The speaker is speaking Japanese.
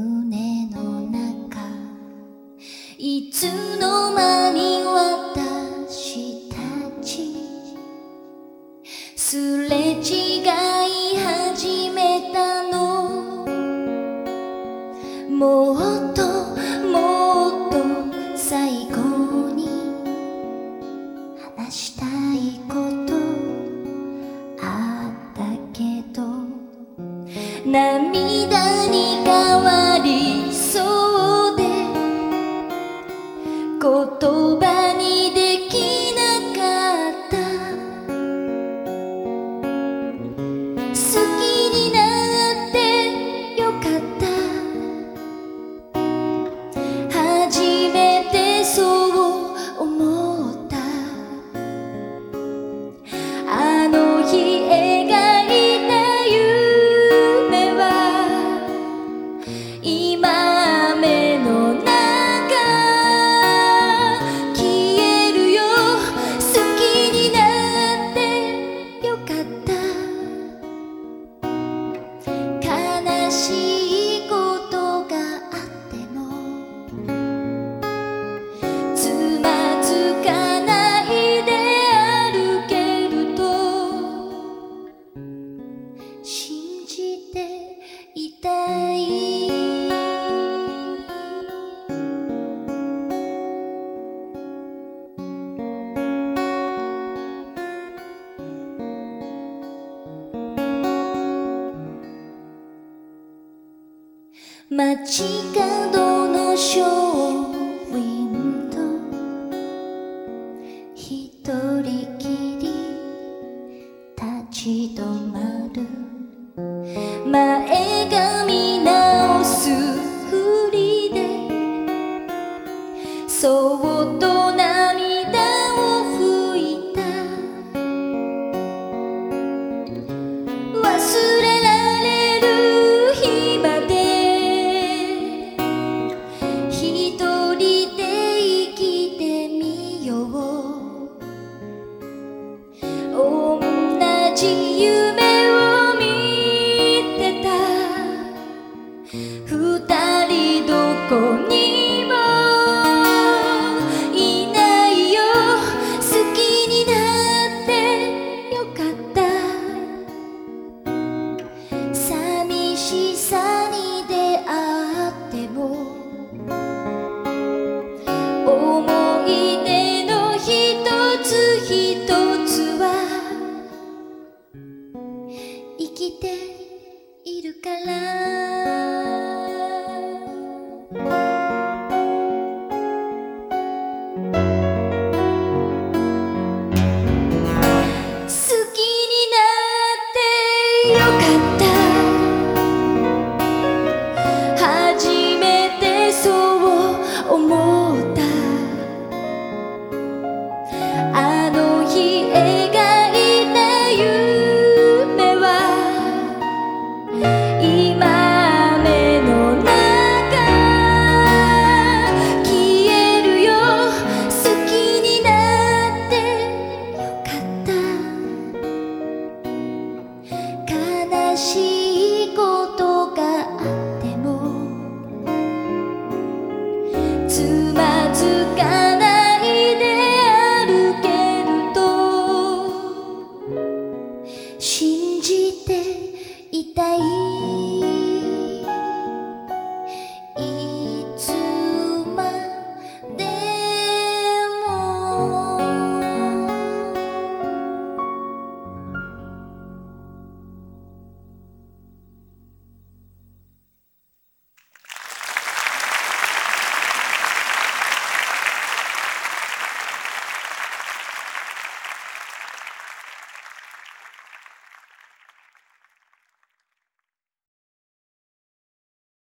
胸の中。いつの間に私たちすれ違う。涙に変わりそうで言葉に街角のショーウィンド一人きり立ち止まる。前髪直すふりで。そっと二人どこにいるから」